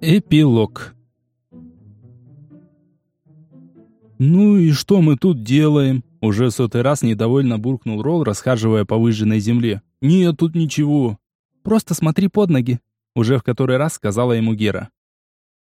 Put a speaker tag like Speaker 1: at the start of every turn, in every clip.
Speaker 1: Эпилог «Ну и что мы тут делаем?» Уже сотый раз недовольно буркнул Ролл, расхаживая по выжженной земле. «Нет тут ничего». «Просто смотри под ноги», уже в который раз сказала ему Гера.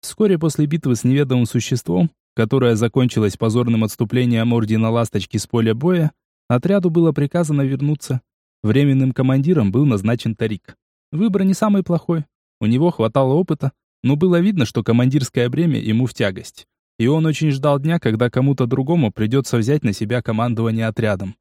Speaker 1: Вскоре после битвы с неведомым существом, которая закончилась позорным отступлением ордена Ласточки с поля боя, отряду было приказано вернуться. Временным командиром был назначен Тарик. Выбор не самый плохой. У него хватало опыта, но было видно, что командирское бремя ему в тягость и он очень ждал дня, когда кому-то другому придется взять на себя командование отрядом.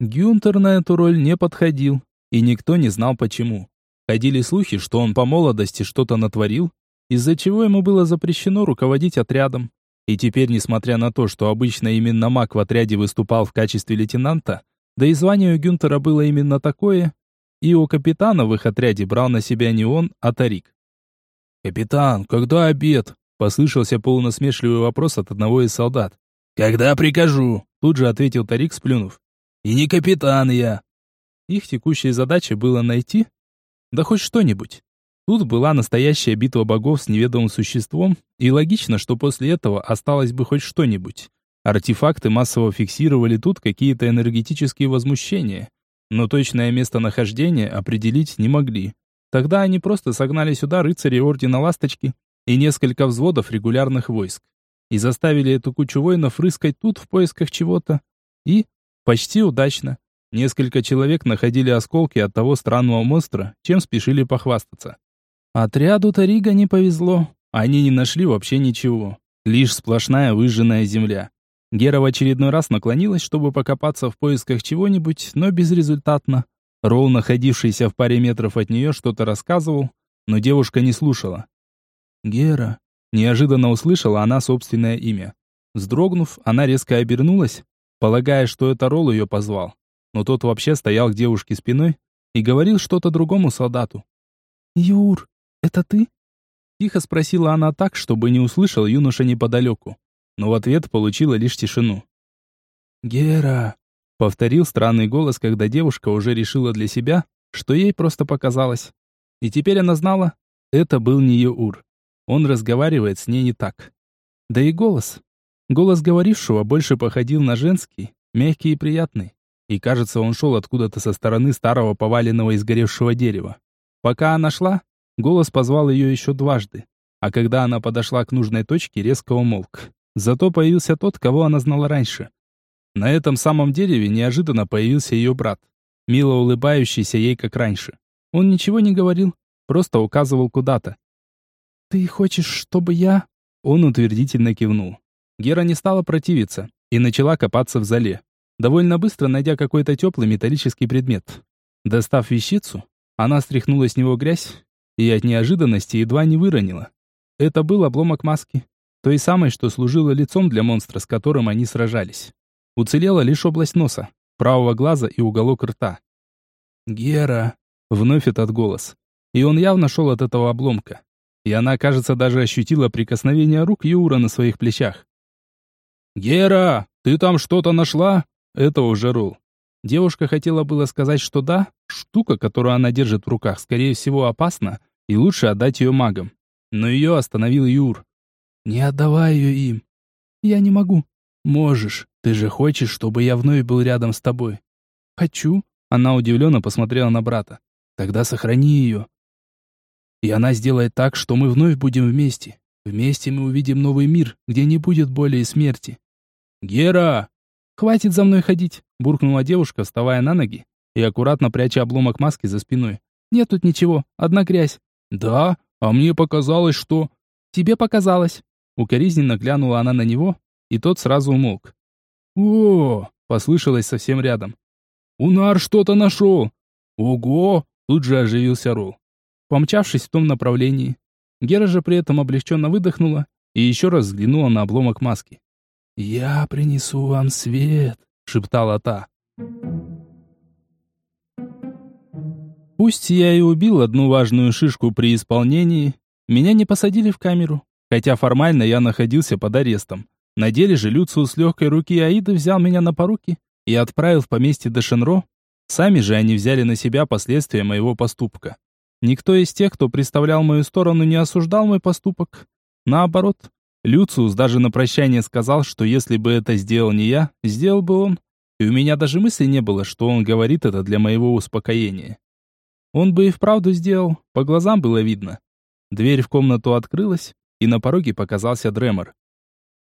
Speaker 1: Гюнтер на эту роль не подходил, и никто не знал почему. Ходили слухи, что он по молодости что-то натворил, из-за чего ему было запрещено руководить отрядом. И теперь, несмотря на то, что обычно именно маг в отряде выступал в качестве лейтенанта, да и звание у Гюнтера было именно такое, и у капитана в их отряде брал на себя не он, а Тарик. «Капитан, когда обед?» Послышался полунасмешливый вопрос от одного из солдат. «Когда прикажу?» Тут же ответил Тарик, сплюнув. «И не капитан я». Их текущей задачей было найти, да хоть что-нибудь. Тут была настоящая битва богов с неведомым существом, и логично, что после этого осталось бы хоть что-нибудь. Артефакты массово фиксировали тут какие-то энергетические возмущения, но точное местонахождение определить не могли. Тогда они просто согнали сюда рыцарей Ордена Ласточки, и несколько взводов регулярных войск. И заставили эту кучу воинов рыскать тут в поисках чего-то. И, почти удачно, несколько человек находили осколки от того странного монстра, чем спешили похвастаться. Отряду Тарига не повезло. Они не нашли вообще ничего. Лишь сплошная выжженная земля. Гера в очередной раз наклонилась, чтобы покопаться в поисках чего-нибудь, но безрезультатно. Роу, находившийся в паре метров от нее, что-то рассказывал, но девушка не слушала. «Гера!» Неожиданно услышала она собственное имя. Вздрогнув, она резко обернулась, полагая, что это Ролл ее позвал. Но тот вообще стоял к девушке спиной и говорил что-то другому солдату. «Юр, это ты?» Тихо спросила она так, чтобы не услышал юноша неподалеку. Но в ответ получила лишь тишину. «Гера!» — повторил странный голос, когда девушка уже решила для себя, что ей просто показалось. И теперь она знала, это был не Юр. Он разговаривает с ней не так. Да и голос. Голос говорившего больше походил на женский, мягкий и приятный. И кажется, он шел откуда-то со стороны старого поваленного и сгоревшего дерева. Пока она шла, голос позвал ее еще дважды. А когда она подошла к нужной точке, резко умолк. Зато появился тот, кого она знала раньше. На этом самом дереве неожиданно появился ее брат, мило улыбающийся ей, как раньше. Он ничего не говорил, просто указывал куда-то. «Ты хочешь, чтобы я...» Он утвердительно кивнул. Гера не стала противиться и начала копаться в зале, довольно быстро найдя какой-то теплый металлический предмет. Достав вещицу, она стряхнула с него грязь и от неожиданности едва не выронила. Это был обломок маски, той самой, что служила лицом для монстра, с которым они сражались. Уцелела лишь область носа, правого глаза и уголок рта. «Гера!» — вновь этот голос. И он явно шел от этого обломка и она, кажется, даже ощутила прикосновение рук Юра на своих плечах. «Гера, ты там что-то нашла?» Это уже Рул. Девушка хотела было сказать, что да, штука, которую она держит в руках, скорее всего, опасна, и лучше отдать ее магам. Но ее остановил Юр. «Не отдавай ее им». «Я не могу». «Можешь. Ты же хочешь, чтобы я вновь был рядом с тобой?» «Хочу». Она удивленно посмотрела на брата. «Тогда сохрани ее. И она сделает так, что мы вновь будем вместе. Вместе мы увидим новый мир, где не будет боли и смерти. Гера! Хватит за мной ходить, буркнула девушка, вставая на ноги и аккуратно пряча обломок маски за спиной. Нет тут ничего, одна грязь. Да, а мне показалось, что... Тебе показалось. Укоризненно глянула она на него, и тот сразу умолк. «О!» — послышалось совсем рядом. «Унар что-то нашел!» «Ого!» — тут же оживился Ролл помчавшись в том направлении. Гера же при этом облегченно выдохнула и еще раз взглянула на обломок маски. «Я принесу вам свет», — шептала та. Пусть я и убил одну важную шишку при исполнении, меня не посадили в камеру, хотя формально я находился под арестом. На деле же Люциус с легкой руки Аиды взял меня на поруки и отправил в поместье Дешенро. Сами же они взяли на себя последствия моего поступка. Никто из тех, кто представлял мою сторону, не осуждал мой поступок. Наоборот, Люциус даже на прощание сказал, что если бы это сделал не я, сделал бы он. И у меня даже мысли не было, что он говорит это для моего успокоения. Он бы и вправду сделал, по глазам было видно. Дверь в комнату открылась, и на пороге показался Дремор.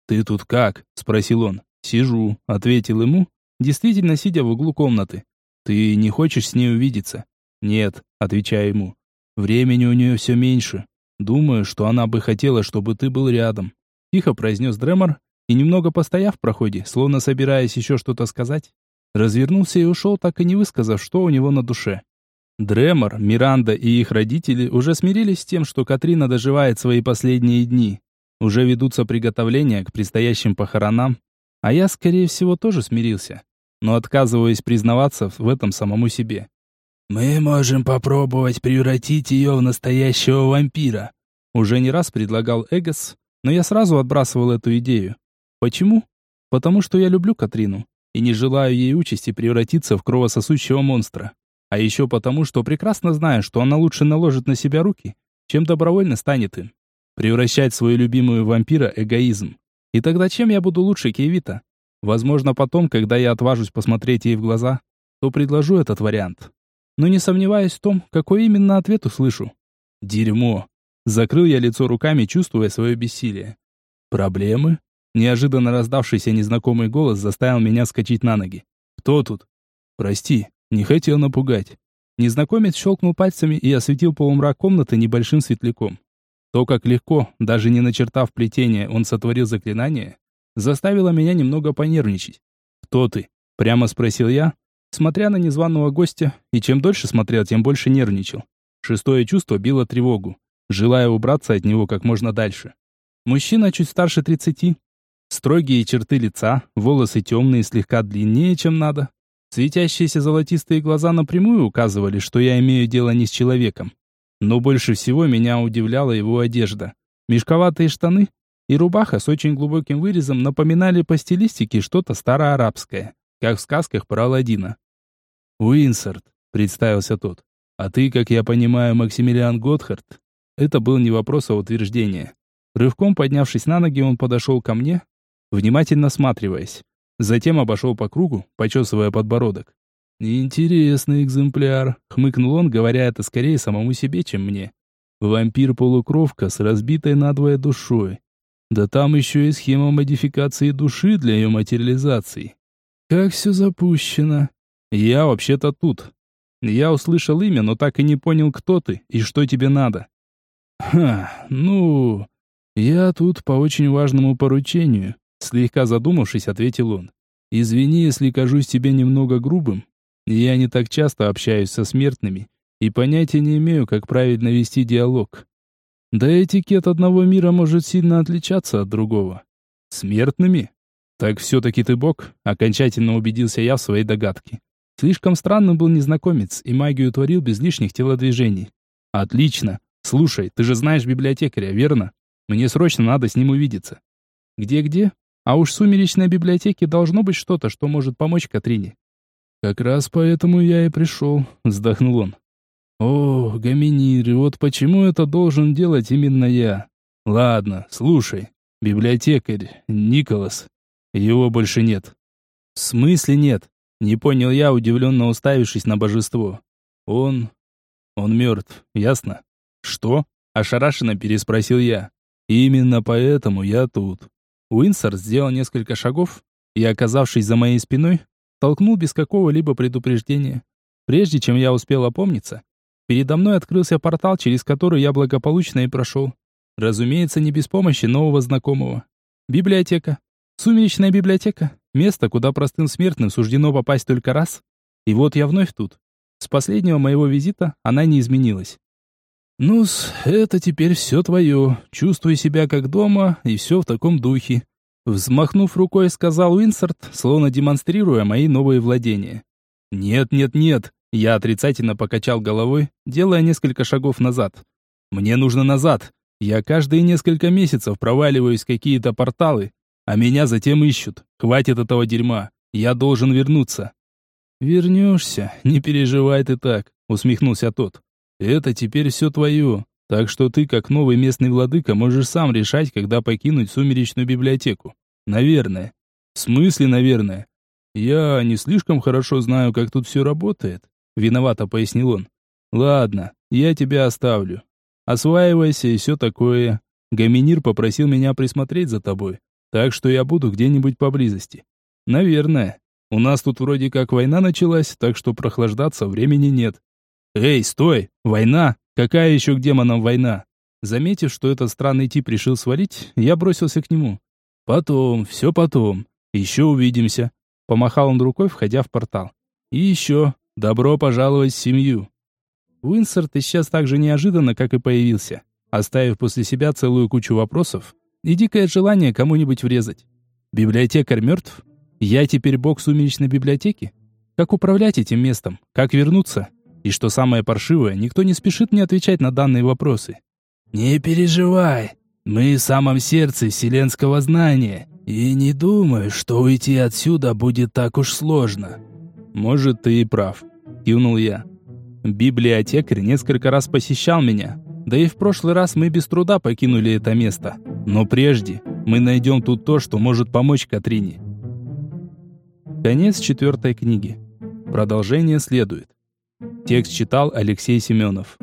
Speaker 1: «Ты тут как?» – спросил он. «Сижу», – ответил ему, действительно сидя в углу комнаты. «Ты не хочешь с ней увидеться?» «Нет», – отвечаю ему. «Времени у нее все меньше. Думаю, что она бы хотела, чтобы ты был рядом тихо произнес Дремор и, немного постояв в проходе, словно собираясь еще что-то сказать, развернулся и ушел, так и не высказав, что у него на душе. Дремор, Миранда и их родители уже смирились с тем, что Катрина доживает свои последние дни. Уже ведутся приготовления к предстоящим похоронам, а я, скорее всего, тоже смирился, но отказываюсь признаваться в этом самому себе. «Мы можем попробовать превратить ее в настоящего вампира», уже не раз предлагал Эгос, но я сразу отбрасывал эту идею. Почему? Потому что я люблю Катрину и не желаю ей участи превратиться в кровососущего монстра. А еще потому, что прекрасно знаю, что она лучше наложит на себя руки, чем добровольно станет им. Превращать свою любимую вампира – эгоизм. И тогда чем я буду лучше Кевита? Возможно, потом, когда я отважусь посмотреть ей в глаза, то предложу этот вариант. Но не сомневаюсь в том, какой именно ответ услышу. Дерьмо. Закрыл я лицо руками, чувствуя свое бессилие. «Проблемы?» Неожиданно раздавшийся незнакомый голос заставил меня скачать на ноги. «Кто тут?» «Прости, не хотел напугать». Незнакомец щелкнул пальцами и осветил полумрак комнаты небольшим светляком. То, как легко, даже не начертав плетение, он сотворил заклинание, заставило меня немного понервничать. «Кто ты?» — прямо спросил я, смотря на незваного гостя, и чем дольше смотрел, тем больше нервничал. Шестое чувство било тревогу желая убраться от него как можно дальше. Мужчина чуть старше 30. Строгие черты лица, волосы темные, слегка длиннее, чем надо. Светящиеся золотистые глаза напрямую указывали, что я имею дело не с человеком. Но больше всего меня удивляла его одежда. Мешковатые штаны и рубаха с очень глубоким вырезом напоминали по стилистике что-то староарабское, как в сказках про Аладдина. «Уинсорт», — представился тот. «А ты, как я понимаю, Максимилиан Готхард?» Это был не вопрос, а утверждение. Рывком поднявшись на ноги, он подошел ко мне, внимательно осматриваясь. Затем обошел по кругу, почесывая подбородок. «Интересный экземпляр», — хмыкнул он, говоря это скорее самому себе, чем мне. «Вампир-полукровка с разбитой надвое душой. Да там еще и схема модификации души для ее материализации. Как все запущено. Я вообще-то тут. Я услышал имя, но так и не понял, кто ты и что тебе надо. «Ха, ну, я тут по очень важному поручению», слегка задумавшись, ответил он. «Извини, если кажусь тебе немного грубым. Я не так часто общаюсь со смертными и понятия не имею, как правильно вести диалог. Да этикет одного мира может сильно отличаться от другого. Смертными? Так все-таки ты бог?» Окончательно убедился я в своей догадке. Слишком странным был незнакомец и магию творил без лишних телодвижений. «Отлично. «Слушай, ты же знаешь библиотекаря, верно? Мне срочно надо с ним увидеться». «Где-где? А уж в сумеречной библиотеке должно быть что-то, что может помочь Катрине». «Как раз поэтому я и пришел», — вздохнул он. «О, гоминиры, вот почему это должен делать именно я? Ладно, слушай, библиотекарь, Николас, его больше нет». «В смысле нет?» — не понял я, удивленно уставившись на божество. «Он... он мертв, ясно?» «Что?» – ошарашенно переспросил я. «Именно поэтому я тут». Уинсор сделал несколько шагов и, оказавшись за моей спиной, толкнул без какого-либо предупреждения. Прежде чем я успел опомниться, передо мной открылся портал, через который я благополучно и прошел. Разумеется, не без помощи нового знакомого. Библиотека. Сумеречная библиотека. Место, куда простым смертным суждено попасть только раз. И вот я вновь тут. С последнего моего визита она не изменилась. «Ну-с, это теперь все твое. Чувствуй себя как дома, и все в таком духе». Взмахнув рукой, сказал Уинсорт, словно демонстрируя мои новые владения. «Нет, нет, нет!» Я отрицательно покачал головой, делая несколько шагов назад. «Мне нужно назад. Я каждые несколько месяцев проваливаюсь в какие-то порталы, а меня затем ищут. Хватит этого дерьма. Я должен вернуться». «Вернешься, не переживай ты так», — усмехнулся тот. Это теперь все твое, так что ты, как новый местный владыка, можешь сам решать, когда покинуть сумеречную библиотеку. Наверное. В смысле, наверное? Я не слишком хорошо знаю, как тут все работает. Виновато пояснил он. Ладно, я тебя оставлю. Осваивайся и все такое. Гаминир попросил меня присмотреть за тобой, так что я буду где-нибудь поблизости. Наверное. У нас тут вроде как война началась, так что прохлаждаться времени нет. Эй, стой! Война? Какая еще к демонам война? Заметив, что этот странный тип решил свалить, я бросился к нему. Потом, все потом. Еще увидимся. Помахал он рукой, входя в портал. И еще, добро пожаловать в семью. Уинсорт исчез так же неожиданно, как и появился, оставив после себя целую кучу вопросов и дикое желание кому-нибудь врезать. Библиотекарь мертв? Я теперь бог сумеречной библиотеки? Как управлять этим местом? Как вернуться? И что самое паршивое, никто не спешит мне отвечать на данные вопросы. «Не переживай, мы в самом сердце вселенского знания, и не думаю, что уйти отсюда будет так уж сложно». «Может, ты и прав», — кивнул я. Библиотекарь несколько раз посещал меня, да и в прошлый раз мы без труда покинули это место. Но прежде мы найдем тут то, что может помочь Катрине. Конец четвертой книги. Продолжение следует. Текст читал Алексей Семенов.